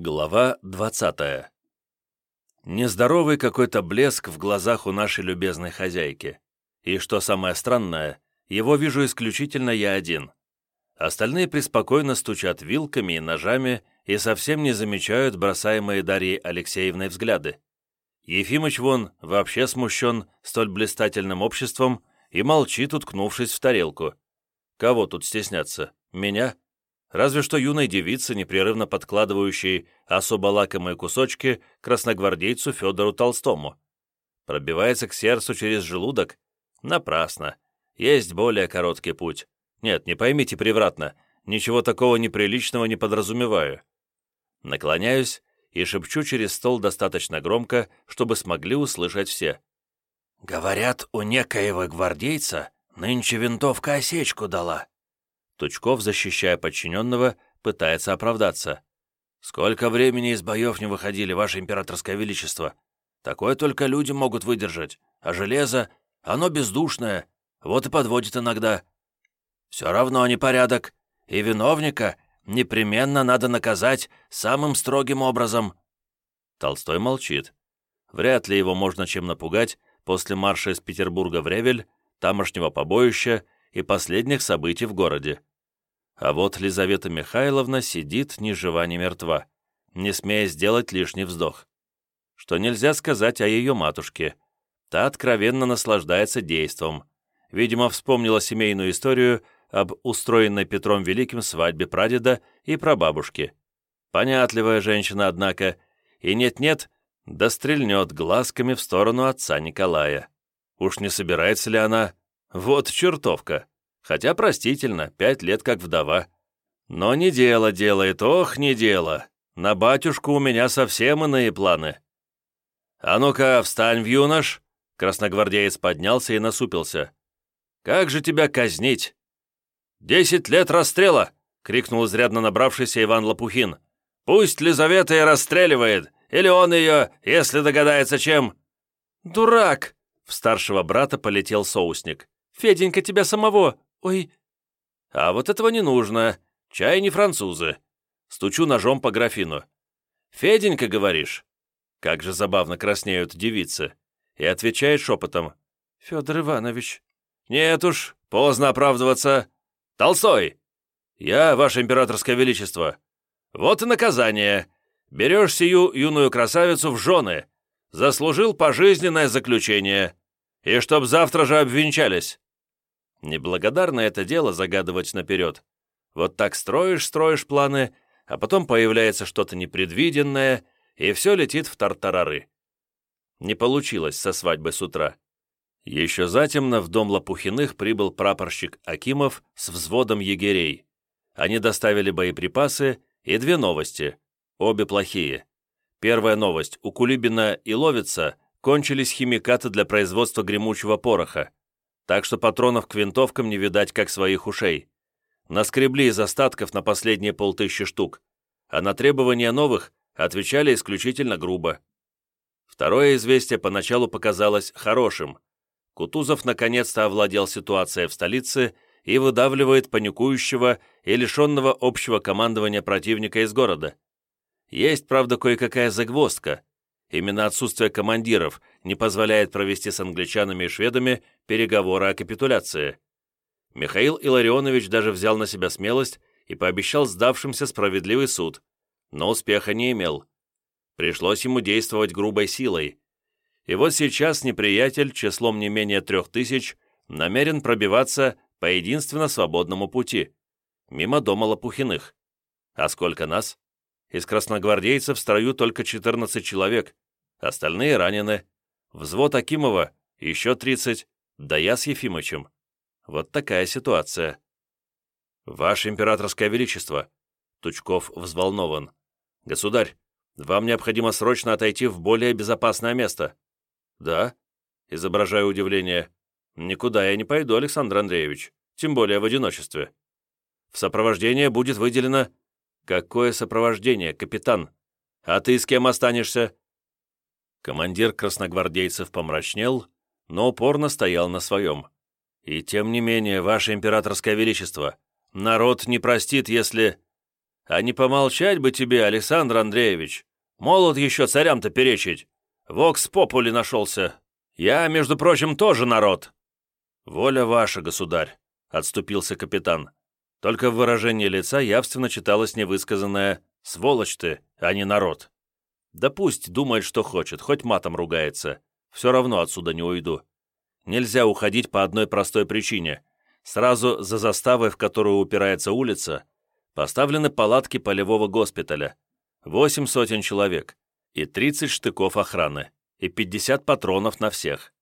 Глава 20 Нездоровый какой-то блеск в глазах у нашей любезной хозяйки. И что самое странное, его вижу исключительно я один. Остальные преспокойно стучат вилками и ножами и совсем не замечают бросаемые Дарьей Алексеевной взгляды. Ефимыч вон вообще смущен столь блистательным обществом и молчит, уткнувшись в тарелку. Кого тут стесняться? Меня? Разве что юной девице, непрерывно подкладывающей особо лакомые кусочки красногвардейцу Федору Толстому. Пробивается к сердцу через желудок? Напрасно. Есть более короткий путь. Нет, не поймите превратно, ничего такого неприличного не подразумеваю. Наклоняюсь и шепчу через стол достаточно громко, чтобы смогли услышать все. «Говорят, у некоего гвардейца нынче винтовка осечку дала». Тучков, защищая подчиненного, пытается оправдаться. «Сколько времени из боев не выходили, Ваше Императорское Величество? Такое только люди могут выдержать, а железо, оно бездушное, вот и подводит иногда. Все равно непорядок, и виновника непременно надо наказать самым строгим образом». Толстой молчит. Вряд ли его можно чем напугать после марша из Петербурга в Ревель, тамошнего побоища и последних событий в городе. А вот Лизавета Михайловна сидит ни жива, ни мертва, не смея сделать лишний вздох. Что нельзя сказать о ее матушке. Та откровенно наслаждается действом. Видимо, вспомнила семейную историю об устроенной Петром Великим свадьбе прадеда и прабабушки. Понятливая женщина, однако, и нет-нет, да стрельнет глазками в сторону отца Николая. Уж не собирается ли она? Вот чертовка! Хотя простительно, пять лет как вдова. Но не дело делает, ох, не дело. На батюшку у меня совсем иные планы. А ну-ка, встань, юнош. Красногвардеец поднялся и насупился. Как же тебя казнить? Десять лет расстрела! крикнул изрядно набравшийся Иван Лопухин. Пусть Лизавета и расстреливает, или он ее, если догадается чем. Дурак! В старшего брата полетел соусник. Феденька тебя самого «Ой!» «А вот этого не нужно. Чай не французы». Стучу ножом по графину. «Феденька, говоришь?» Как же забавно краснеют девицы. И отвечает шепотом. «Федор Иванович». «Нет уж, поздно оправдываться. Толстой!» «Я, ваше императорское величество. Вот и наказание. Берешь сию юную красавицу в жены. Заслужил пожизненное заключение. И чтоб завтра же обвенчались. Неблагодарно это дело загадывать наперед. Вот так строишь-строишь планы, а потом появляется что-то непредвиденное, и все летит в тартарары. Не получилось со свадьбы с утра. Еще затемно в дом Лопухиных прибыл прапорщик Акимов с взводом егерей. Они доставили боеприпасы и две новости, обе плохие. Первая новость – у Кулибина и Ловица кончились химикаты для производства гремучего пороха так что патронов к винтовкам не видать, как своих ушей. Наскребли из остатков на последние полтыщи штук, а на требования новых отвечали исключительно грубо. Второе известие поначалу показалось хорошим. Кутузов наконец-то овладел ситуацией в столице и выдавливает паникующего и лишенного общего командования противника из города. Есть, правда, кое-какая загвоздка. Именно отсутствие командиров не позволяет провести с англичанами и шведами переговоры о капитуляции. Михаил Илларионович даже взял на себя смелость и пообещал сдавшимся справедливый суд, но успеха не имел. Пришлось ему действовать грубой силой. И вот сейчас неприятель числом не менее трех тысяч намерен пробиваться по единственно свободному пути, мимо дома Лопухиных. А сколько нас? Из красногвардейцев в строю только 14 человек, остальные ранены. Взвод Акимова еще 30, да я с Ефимычем. Вот такая ситуация. «Ваше императорское величество!» Тучков взволнован. «Государь, вам необходимо срочно отойти в более безопасное место». «Да?» Изображаю удивление. «Никуда я не пойду, Александр Андреевич, тем более в одиночестве. В сопровождение будет выделено «Какое сопровождение, капитан? А ты с кем останешься?» Командир красногвардейцев помрачнел, но упорно стоял на своем. «И тем не менее, ваше императорское величество, народ не простит, если...» А не помолчать бы тебе, Александр Андреевич. Молод еще царям-то перечить. Вокс попули нашелся. Я, между прочим, тоже народ». «Воля ваша, государь», — отступился капитан. Только в выражении лица явственно читалось невысказанное «сволочь ты, а не народ». Да пусть думает, что хочет, хоть матом ругается. Все равно отсюда не уйду. Нельзя уходить по одной простой причине. Сразу за заставой, в которую упирается улица, поставлены палатки полевого госпиталя. Восемь сотен человек и 30 штыков охраны, и 50 патронов на всех.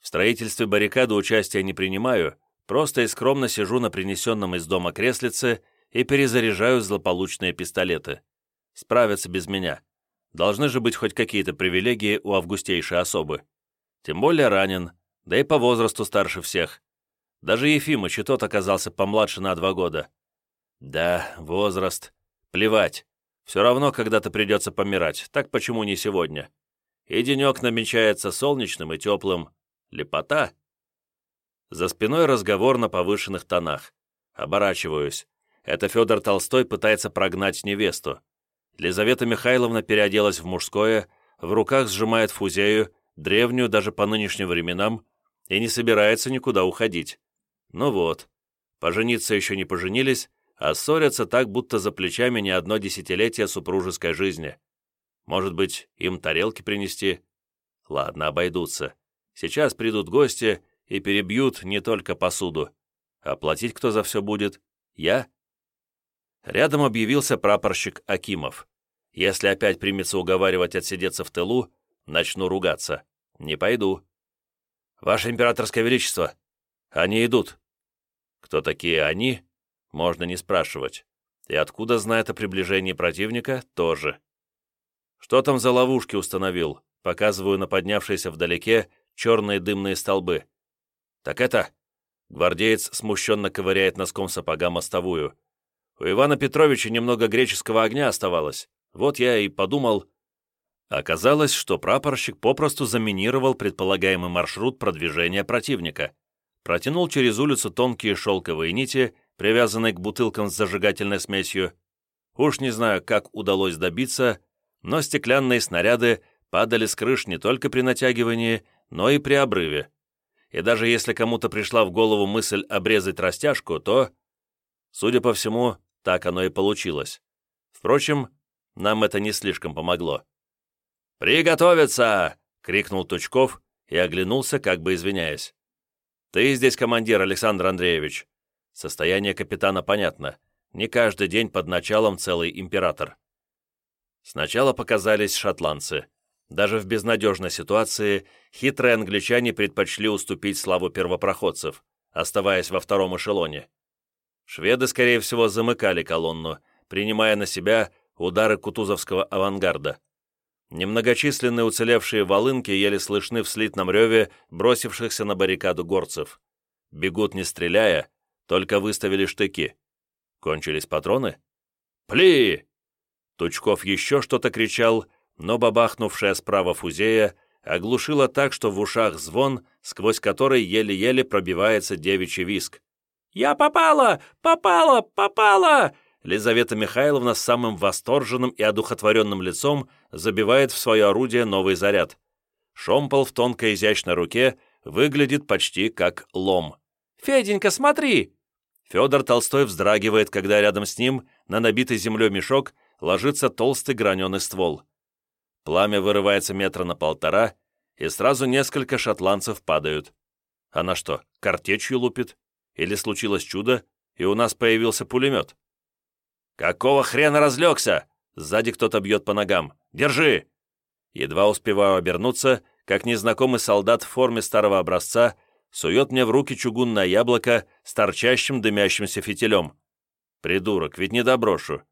В строительстве баррикады участия не принимаю, просто и скромно сижу на принесенном из дома креслице и перезаряжаю злополучные пистолеты. Справятся без меня. Должны же быть хоть какие-то привилегии у августейшей особы. Тем более ранен, да и по возрасту старше всех. Даже Ефимыч и тот оказался помладше на два года. Да, возраст. Плевать. Все равно когда-то придется помирать, так почему не сегодня? И денек намечается солнечным и теплым. Лепота. За спиной разговор на повышенных тонах. Оборачиваюсь. Это Федор Толстой пытается прогнать невесту. Лизавета Михайловна переоделась в мужское, в руках сжимает фузею, древнюю даже по нынешним временам, и не собирается никуда уходить. Ну вот, пожениться еще не поженились, а ссорятся так, будто за плечами не одно десятилетие супружеской жизни. Может быть, им тарелки принести? Ладно, обойдутся. Сейчас придут гости и перебьют не только посуду. А платить кто за все будет? Я? Рядом объявился прапорщик Акимов. Если опять примется уговаривать отсидеться в тылу, начну ругаться. Не пойду. «Ваше императорское величество, они идут». Кто такие они, можно не спрашивать. И откуда знает о приближении противника, тоже. Что там за ловушки установил? Показываю на поднявшиеся вдалеке черные дымные столбы. Так это... Гвардеец смущенно ковыряет носком сапога мостовую. У Ивана Петровича немного греческого огня оставалось. Вот я и подумал... Оказалось, что прапорщик попросту заминировал предполагаемый маршрут продвижения противника. Протянул через улицу тонкие шелковые нити, привязанные к бутылкам с зажигательной смесью. Уж не знаю, как удалось добиться, но стеклянные снаряды падали с крыш не только при натягивании, но и при обрыве. И даже если кому-то пришла в голову мысль обрезать растяжку, то, судя по всему, так оно и получилось. Впрочем, нам это не слишком помогло. «Приготовиться!» — крикнул Тучков и оглянулся, как бы извиняясь. «Ты здесь командир, Александр Андреевич». Состояние капитана понятно. Не каждый день под началом целый император. Сначала показались шотландцы. Даже в безнадежной ситуации хитрые англичане предпочли уступить славу первопроходцев, оставаясь во втором эшелоне. Шведы, скорее всего, замыкали колонну, принимая на себя удары кутузовского авангарда. Немногочисленные уцелевшие волынки еле слышны в слитном реве бросившихся на баррикаду горцев. Бегут не стреляя, только выставили штыки. Кончились патроны? «Пли!» Тучков еще что-то кричал, но бабахнувшая справа фузея оглушила так, что в ушах звон, сквозь который еле-еле пробивается девичий виск. «Я попала! Попала! Попала!» Лизавета Михайловна с самым восторженным и одухотворенным лицом забивает в свое орудие новый заряд. Шомпол в тонкой изящной руке выглядит почти как лом. «Феденька, смотри!» Федор Толстой вздрагивает, когда рядом с ним, на набитый землей мешок, ложится толстый граненый ствол. Пламя вырывается метра на полтора, и сразу несколько шотландцев падают. Она что, картечью лупит? Или случилось чудо, и у нас появился пулемет? «Какого хрена разлегся?» Сзади кто-то бьет по ногам. «Держи!» Едва успеваю обернуться, как незнакомый солдат в форме старого образца сует мне в руки чугунное яблоко с торчащим дымящимся фитилем. Придурок, ведь не доброшу.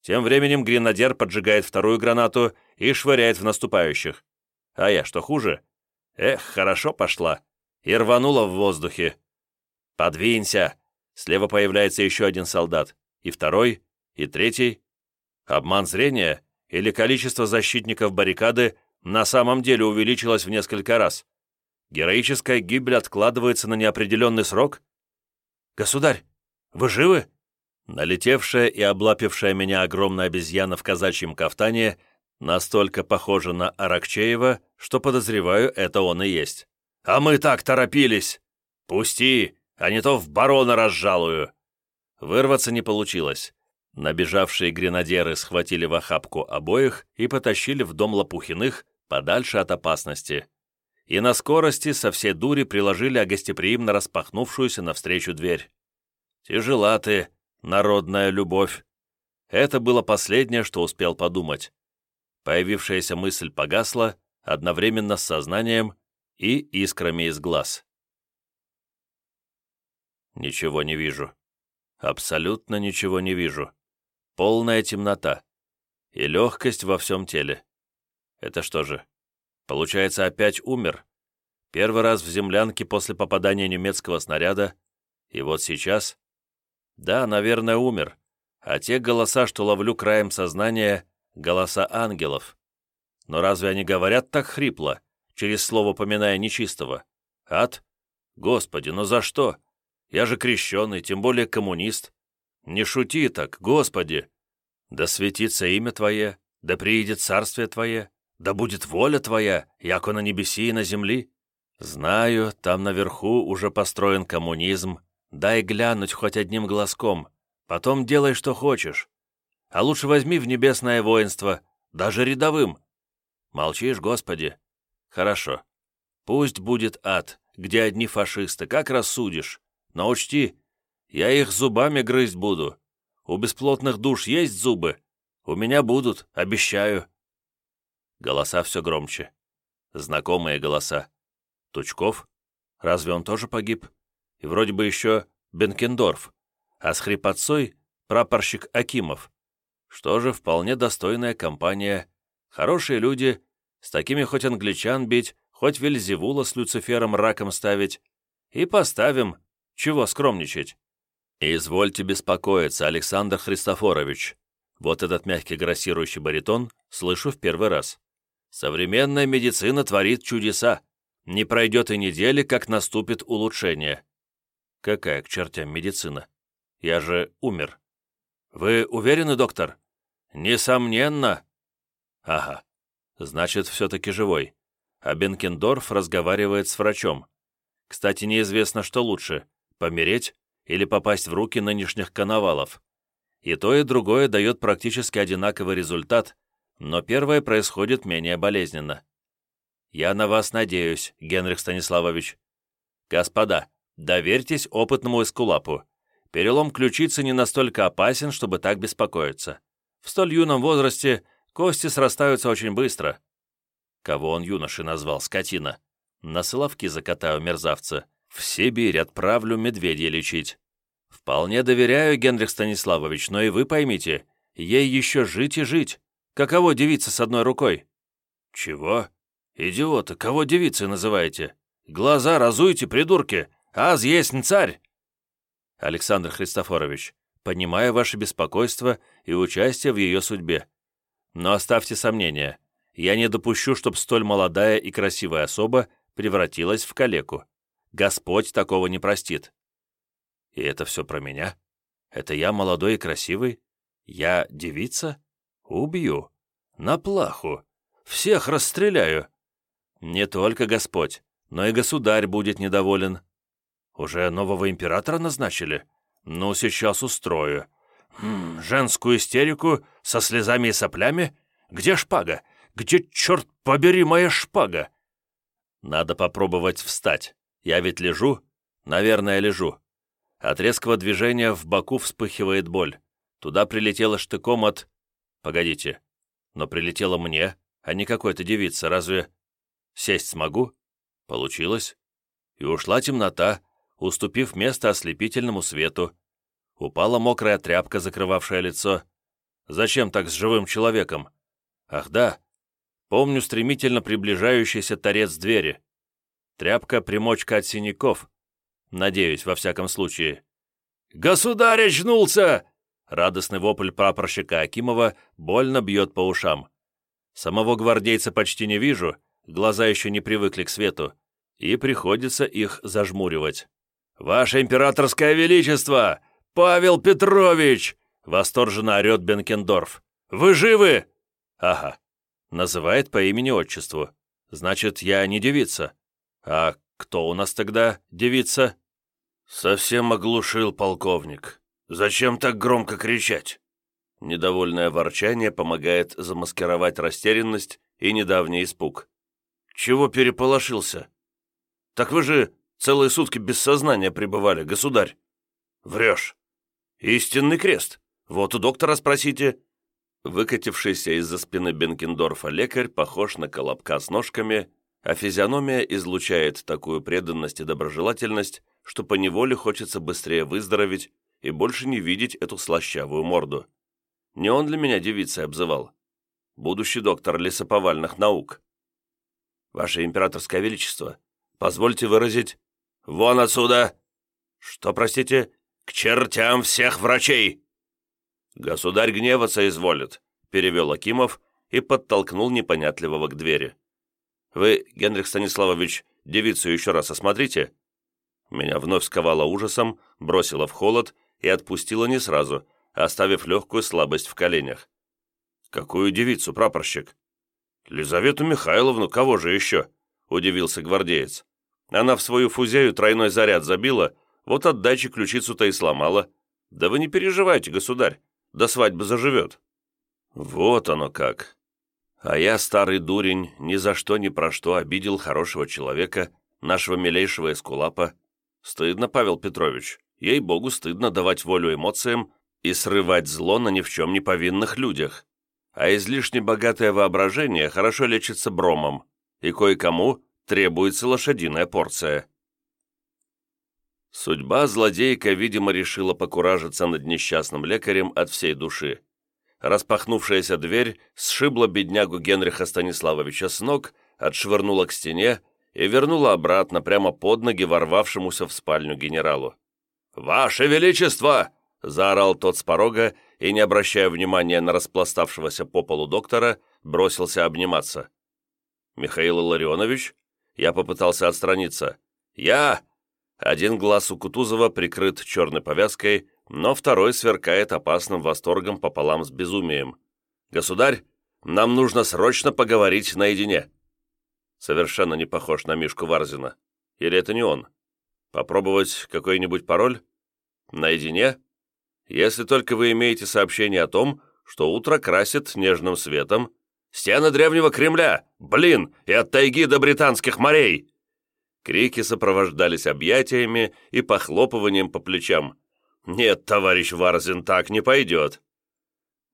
Тем временем гренадер поджигает вторую гранату и швыряет в наступающих. А я что хуже? Эх, хорошо пошла. И рванула в воздухе. «Подвинься!» Слева появляется еще один солдат. И второй, и третий. Обман зрения или количество защитников баррикады на самом деле увеличилось в несколько раз. Героическая гибель откладывается на неопределенный срок? «Государь, вы живы?» Налетевшая и облапившая меня огромная обезьяна в казачьем кафтане настолько похожа на Аракчеева, что, подозреваю, это он и есть. «А мы так торопились! Пусти, а не то в барона разжалую!» Вырваться не получилось. Набежавшие гренадеры схватили в охапку обоих и потащили в дом Лопухиных подальше от опасности. И на скорости со всей дури приложили о гостеприимно распахнувшуюся навстречу дверь. «Тяжела ты, народная любовь!» Это было последнее, что успел подумать. Появившаяся мысль погасла одновременно с сознанием и искрами из глаз. Ничего не вижу. Абсолютно ничего не вижу. Полная темнота. И легкость во всем теле. Это что же? Получается, опять умер? Первый раз в землянке после попадания немецкого снаряда. И вот сейчас? Да, наверное, умер. А те голоса, что ловлю краем сознания, голоса ангелов. Но разве они говорят так хрипло, через слово поминая нечистого? Ад? Господи, ну за что? Я же крещеный, тем более коммунист. Не шути так, Господи! Да светится имя Твое, да приидет царствие Твое, да будет воля Твоя, яко на небеси и на земли. Знаю, там наверху уже построен коммунизм, дай глянуть хоть одним глазком, потом делай, что хочешь. А лучше возьми в небесное воинство, даже рядовым. Молчишь, Господи? Хорошо. Пусть будет ад, где одни фашисты, как рассудишь. Но учти, я их зубами грызть буду. У бесплотных душ есть зубы? У меня будут, обещаю. Голоса все громче. Знакомые голоса. Тучков? Разве он тоже погиб? И вроде бы еще Бенкендорф. А с хрипотцой прапорщик Акимов. Что же, вполне достойная компания. Хорошие люди, с такими хоть англичан бить, хоть Вельзевула с Люцифером раком ставить. И поставим. Чего скромничать? «Извольте беспокоиться, Александр Христофорович». Вот этот мягкий грассирующий баритон слышу в первый раз. «Современная медицина творит чудеса. Не пройдет и недели, как наступит улучшение». «Какая к чертям медицина? Я же умер». «Вы уверены, доктор?» «Несомненно». «Ага. Значит, все-таки живой. А Бенкендорф разговаривает с врачом. Кстати, неизвестно, что лучше – помереть или попасть в руки нынешних коновалов. И то, и другое дает практически одинаковый результат, но первое происходит менее болезненно. Я на вас надеюсь, Генрих Станиславович. Господа, доверьтесь опытному эскулапу. Перелом ключицы не настолько опасен, чтобы так беспокоиться. В столь юном возрасте кости срастаются очень быстро. Кого он юношей назвал, скотина? На соловки закатаю мерзавца. В Сибирь отправлю медведя лечить. Вполне доверяю, Генрих Станиславович, но и вы поймите, ей еще жить и жить. Каково девица с одной рукой? Чего? Идиоты, кого девицей называете? Глаза разуйте, придурки! Аз есть царь! Александр Христофорович, понимаю ваше беспокойство и участие в ее судьбе. Но оставьте сомнения. Я не допущу, чтобы столь молодая и красивая особа превратилась в калеку. Господь такого не простит. И это все про меня? Это я молодой и красивый? Я девица? Убью. На плаху. Всех расстреляю. Не только Господь, но и государь будет недоволен. «Уже нового императора назначили? Ну, сейчас устрою. Хм, женскую истерику со слезами и соплями? Где шпага? Где, черт побери, моя шпага?» «Надо попробовать встать. Я ведь лежу? Наверное, лежу. От резкого движения в боку вспыхивает боль. Туда прилетело штыком от... Погодите. Но прилетело мне, а не какой-то девице. Разве... Сесть смогу? Получилось. И ушла темнота, уступив место ослепительному свету. Упала мокрая тряпка, закрывавшая лицо. Зачем так с живым человеком? Ах да, помню стремительно приближающийся торец двери. Тряпка — примочка от синяков. Надеюсь, во всяком случае. «Государь очнулся!» Радостный вопль прапорщика Акимова больно бьет по ушам. Самого гвардейца почти не вижу, глаза еще не привыкли к свету, и приходится их зажмуривать. «Ваше императорское величество! «Павел Петрович!» — восторженно орет Бенкендорф. «Вы живы?» «Ага». Называет по имени-отчеству. «Значит, я не девица». «А кто у нас тогда девица?» «Совсем оглушил полковник. Зачем так громко кричать?» Недовольное ворчание помогает замаскировать растерянность и недавний испуг. «Чего переполошился?» «Так вы же целые сутки без сознания пребывали, государь!» «Врешь!» «Истинный крест! Вот у доктора спросите!» Выкатившийся из-за спины Бенкендорфа лекарь похож на колобка с ножками, а физиономия излучает такую преданность и доброжелательность, что поневоле хочется быстрее выздороветь и больше не видеть эту слащавую морду. Не он для меня девицей обзывал. Будущий доктор лесоповальных наук. Ваше императорское величество, позвольте выразить... Вон отсюда! Что, простите? К чертям всех врачей! Государь гневаться изволит, перевел Акимов и подтолкнул непонятливого к двери. Вы, Генрих Станиславович, девицу еще раз осмотрите. Меня вновь сковало ужасом, бросило в холод и отпустило не сразу, оставив легкую слабость в коленях. «Какую девицу, прапорщик?» «Лизавету Михайловну, кого же еще?» – удивился гвардеец. «Она в свою фузею тройной заряд забила, вот отдачи ключицу-то и сломала. Да вы не переживайте, государь, до свадьбы заживет». «Вот оно как!» А я, старый дурень, ни за что ни про что обидел хорошего человека, нашего милейшего эскулапа. Стыдно, Павел Петрович, ей-богу, стыдно давать волю эмоциям и срывать зло на ни в чем не повинных людях. А излишне богатое воображение хорошо лечится бромом, и кое-кому требуется лошадиная порция. Судьба злодейка, видимо, решила покуражиться над несчастным лекарем от всей души. Распахнувшаяся дверь сшибла беднягу Генриха Станиславовича с ног, отшвырнула к стене и вернула обратно прямо под ноги ворвавшемуся в спальню генералу. «Ваше Величество!» заорал тот с порога и, не обращая внимания на распластавшегося по полу доктора, бросился обниматься. «Михаил Илларионович?» Я попытался отстраниться. «Я!» Один глаз у Кутузова прикрыт черной повязкой, но второй сверкает опасным восторгом пополам с безумием. «Государь, нам нужно срочно поговорить наедине». Совершенно не похож на Мишку Варзина. Или это не он? Попробовать какой-нибудь пароль? Наедине? если только вы имеете сообщение о том, что утро красит нежным светом стены древнего Кремля, блин, и от тайги до британских морей!» Крики сопровождались объятиями и похлопыванием по плечам. «Нет, товарищ Варзин, так не пойдет!»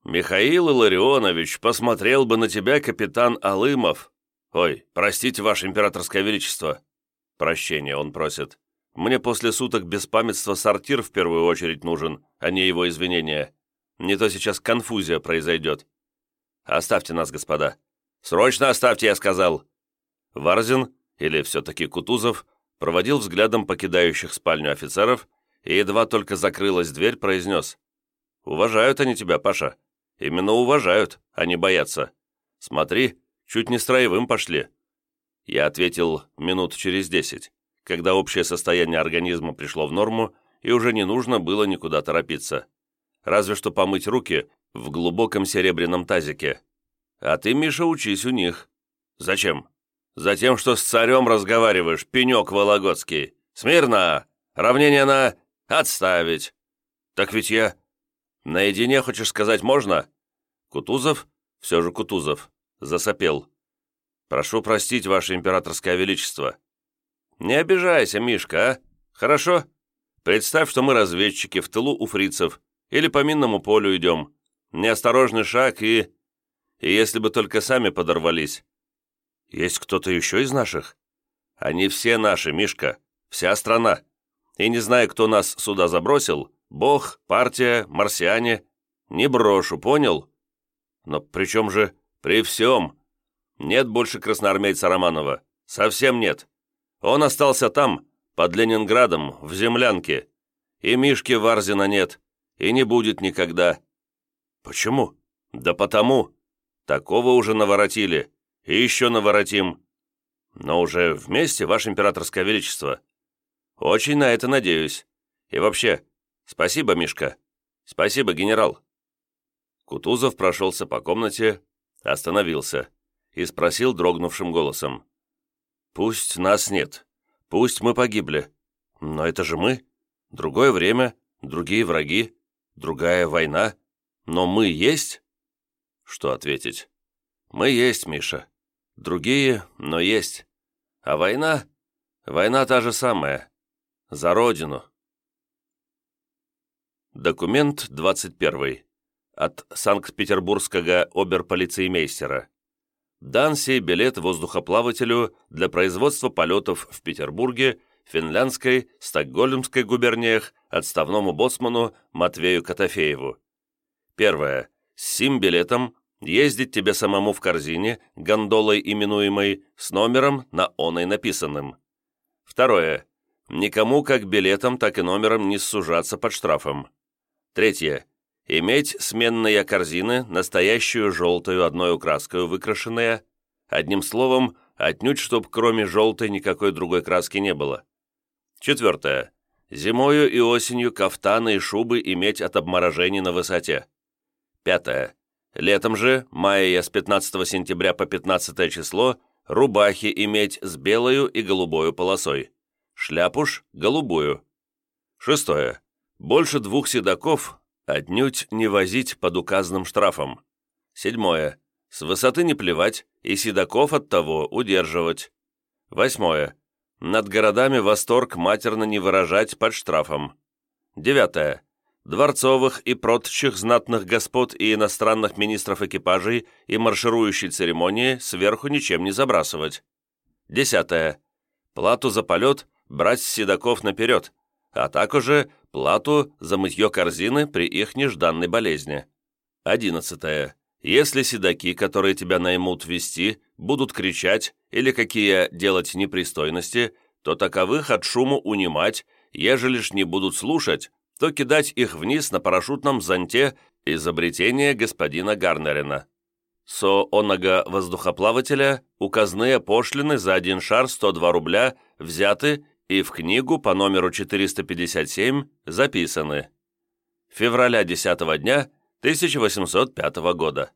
«Михаил Илларионович, посмотрел бы на тебя капитан Алымов!» «Ой, простите, ваше императорское величество!» «Прощения он просит. Мне после суток беспамятства сортир в первую очередь нужен, а не его извинения. Не то сейчас конфузия произойдет. Оставьте нас, господа. Срочно оставьте, я сказал. Варзин, или все-таки Кутузов, проводил взглядом покидающих спальню офицеров и едва только закрылась дверь, произнес. «Уважают они тебя, Паша. Именно уважают, а не боятся. Смотри, чуть не строевым пошли». Я ответил минут через десять когда общее состояние организма пришло в норму и уже не нужно было никуда торопиться. Разве что помыть руки в глубоком серебряном тазике. А ты, Миша, учись у них. Зачем? Затем, что с царем разговариваешь, пенек вологодский. Смирно! Равнение на «отставить». Так ведь я... Наедине, хочешь сказать, можно? Кутузов, все же Кутузов, засопел. Прошу простить, ваше императорское величество. «Не обижайся, Мишка, а? Хорошо? Представь, что мы разведчики в тылу у фрицев или по минному полю идем. Неосторожный шаг и... И если бы только сами подорвались. Есть кто-то еще из наших? Они все наши, Мишка, вся страна. И не знаю, кто нас сюда забросил, бог, партия, марсиане, не брошу, понял? Но при чем же при всем? Нет больше красноармейца Романова, совсем нет. Он остался там, под Ленинградом, в землянке. И Мишки Варзина нет, и не будет никогда. Почему? Да потому. Такого уже наворотили, и еще наворотим. Но уже вместе, Ваше Императорское Величество. Очень на это надеюсь. И вообще, «Спасибо, Мишка. Спасибо, генерал». Кутузов прошелся по комнате, остановился и спросил дрогнувшим голосом. «Пусть нас нет, пусть мы погибли, но это же мы. Другое время, другие враги, другая война, но мы есть?» Что ответить? «Мы есть, Миша. Другие, но есть. А война? Война та же самая. За Родину». Документ 21. От Санкт-Петербургского оберполицеймейстера. Дан сей билет воздухоплавателю для производства полетов в Петербурге, Финляндской, Стокгольмской губерниях отставному боцману Матвею Котофееву. Первое. С сим билетом ездить тебе самому в корзине, гондолой именуемой, с номером на оной написанным. Второе. Никому как билетом, так и номером не сужаться под штрафом. Третье. Иметь сменные корзины, настоящую желтую одной украской выкрашенные. Одним словом, отнюдь, чтоб кроме желтой никакой другой краски не было. Четвертое. Зимою и осенью кафтаны и шубы иметь от обморожений на высоте. Пятое. Летом же, мая с 15 сентября по 15 число, рубахи иметь с белою и голубою полосой. Шляпуш – голубую. Шестое. Больше двух седаков отнюдь не возить под указанным штрафом. Седьмое. С высоты не плевать и седаков от того удерживать. Восьмое. Над городами восторг матерно не выражать под штрафом. Девятое. Дворцовых и прочих знатных господ и иностранных министров экипажей и марширующей церемонии сверху ничем не забрасывать. Десятое. Плату за полет брать седаков наперед, а также плату за мытье корзины при их нежданной болезни. Одиннадцатое. Если седаки, которые тебя наймут вести, будут кричать или какие делать непристойности, то таковых от шуму унимать, ежели ж не будут слушать, то кидать их вниз на парашютном зонте изобретения господина Гарнерина. Со оного воздухоплавателя указные пошлины за один шар 102 рубля взяты и в книгу по номеру 457 записаны. Февраля 10 дня 1805 года.